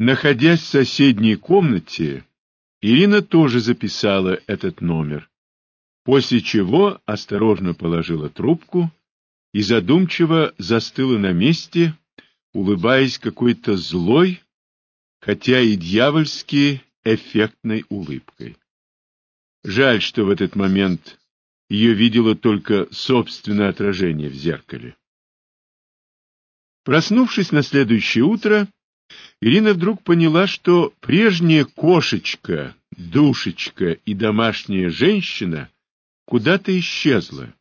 Находясь в соседней комнате, Ирина тоже записала этот номер, после чего осторожно положила трубку и задумчиво застыла на месте, улыбаясь какой-то злой, хотя и дьявольски эффектной улыбкой. Жаль, что в этот момент ее видело только собственное отражение в зеркале. Проснувшись на следующее утро, Ирина вдруг поняла, что прежняя кошечка, душечка и домашняя женщина куда-то исчезла,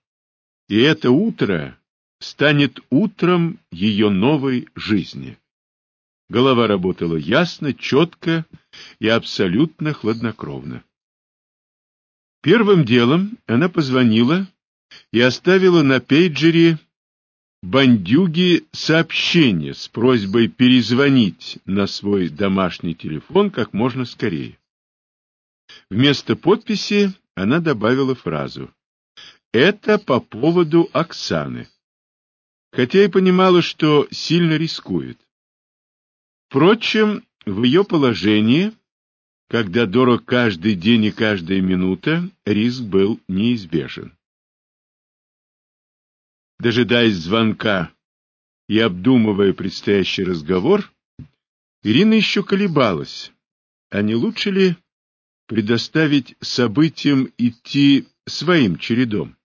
и это утро станет утром ее новой жизни. Голова работала ясно, четко и абсолютно хладнокровно. Первым делом она позвонила и оставила на пейджере бандюги сообщение с просьбой перезвонить на свой домашний телефон как можно скорее. Вместо подписи она добавила фразу «Это по поводу Оксаны», хотя и понимала, что сильно рискует. Впрочем, в ее положении, когда дорог каждый день и каждая минута, риск был неизбежен. Дожидаясь звонка и обдумывая предстоящий разговор, Ирина еще колебалась, а не лучше ли предоставить событиям идти своим чередом?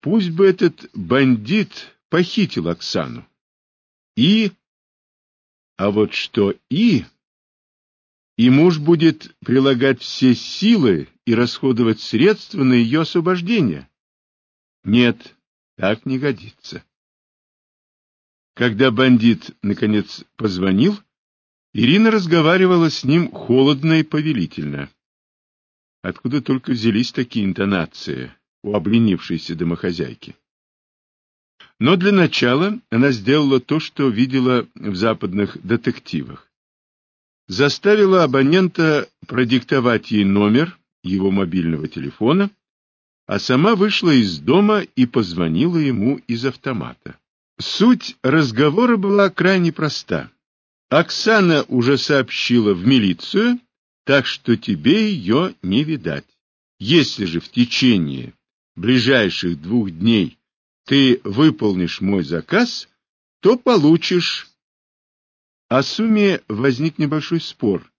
Пусть бы этот бандит похитил Оксану. И... А вот что и... И муж будет прилагать все силы и расходовать средства на ее освобождение. Нет, так не годится. Когда бандит, наконец, позвонил, Ирина разговаривала с ним холодно и повелительно. Откуда только взялись такие интонации у обленившейся домохозяйки? Но для начала она сделала то, что видела в западных детективах. Заставила абонента продиктовать ей номер его мобильного телефона, а сама вышла из дома и позвонила ему из автомата. Суть разговора была крайне проста. Оксана уже сообщила в милицию, так что тебе ее не видать. Если же в течение ближайших двух дней ты выполнишь мой заказ, то получишь. О сумме возник небольшой спор.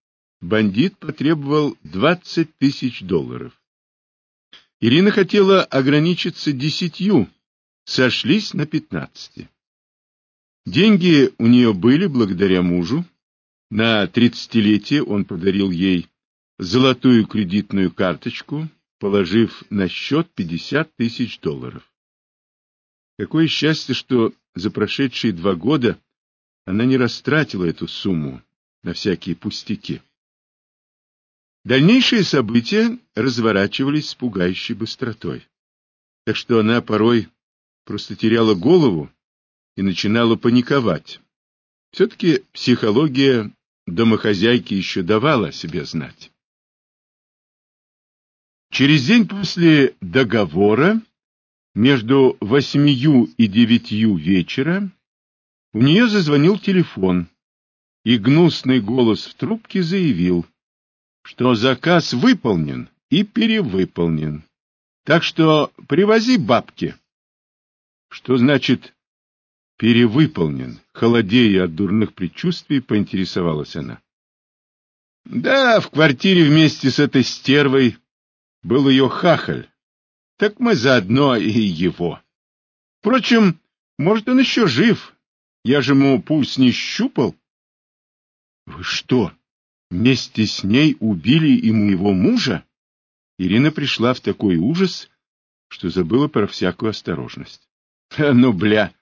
Бандит потребовал двадцать тысяч долларов. Ирина хотела ограничиться десятью, сошлись на пятнадцати. Деньги у нее были благодаря мужу. На тридцатилетие он подарил ей золотую кредитную карточку, положив на счет пятьдесят тысяч долларов. Какое счастье, что за прошедшие два года она не растратила эту сумму на всякие пустяки. Дальнейшие события разворачивались с пугающей быстротой. Так что она порой просто теряла голову и начинала паниковать. Все-таки психология домохозяйки еще давала себе знать. Через день после договора между восьмию и девятью вечера у нее зазвонил телефон, и гнусный голос в трубке заявил, что заказ выполнен и перевыполнен. Так что привози бабки. Что значит перевыполнен? Холодея от дурных предчувствий, поинтересовалась она. Да, в квартире вместе с этой стервой был ее хахаль. Так мы заодно и его. Впрочем, может, он еще жив. Я же ему пульс не щупал. Вы что, Вместе с ней убили и моего мужа? Ирина пришла в такой ужас, что забыла про всякую осторожность. — Ну, бля,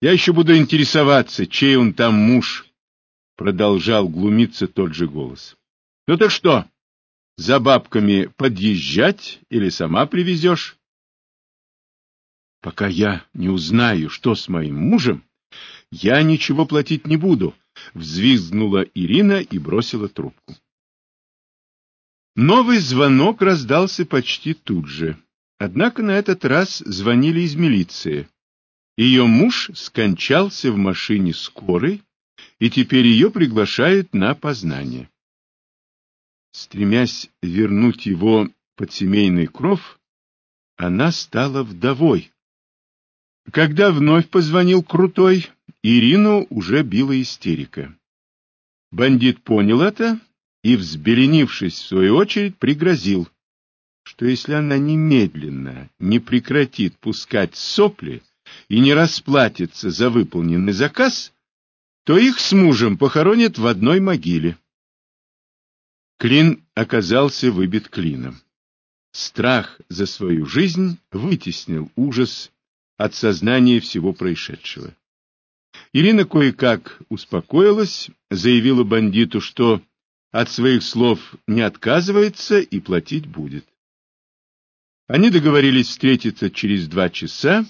я еще буду интересоваться, чей он там муж, — продолжал глумиться тот же голос. — Ну так что, за бабками подъезжать или сама привезешь? — Пока я не узнаю, что с моим мужем, я ничего платить не буду, — Взвизгнула Ирина и бросила трубку. Новый звонок раздался почти тут же. Однако на этот раз звонили из милиции. Ее муж скончался в машине скорой, и теперь ее приглашают на познание. Стремясь вернуть его под семейный кров, она стала вдовой. Когда вновь позвонил Крутой, Ирину уже била истерика. Бандит понял это и, взбеленившись в свою очередь, пригрозил, что если она немедленно не прекратит пускать сопли и не расплатится за выполненный заказ, то их с мужем похоронят в одной могиле. Клин оказался выбит клином. Страх за свою жизнь вытеснил ужас от сознания всего происшедшего. Ирина кое-как успокоилась, заявила бандиту, что от своих слов не отказывается и платить будет. Они договорились встретиться через два часа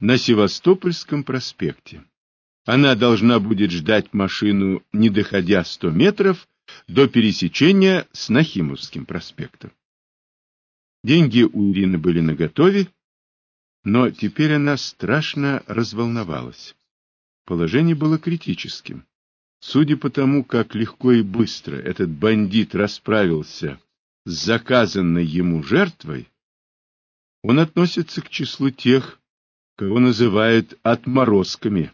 на Севастопольском проспекте. Она должна будет ждать машину, не доходя сто метров, до пересечения с Нахимовским проспектом. Деньги у Ирины были наготове, но теперь она страшно разволновалась. Положение было критическим. Судя по тому, как легко и быстро этот бандит расправился с заказанной ему жертвой, он относится к числу тех, кого называют отморозками,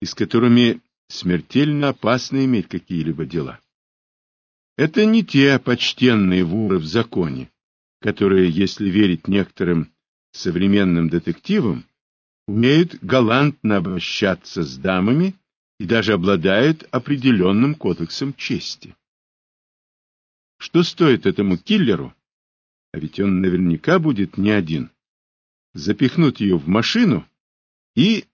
и с которыми смертельно опасно иметь какие-либо дела. Это не те почтенные воры в законе, которые, если верить некоторым современным детективам, умеют галантно обращаться с дамами и даже обладают определенным кодексом чести. Что стоит этому киллеру, а ведь он наверняка будет не один, запихнуть ее в машину и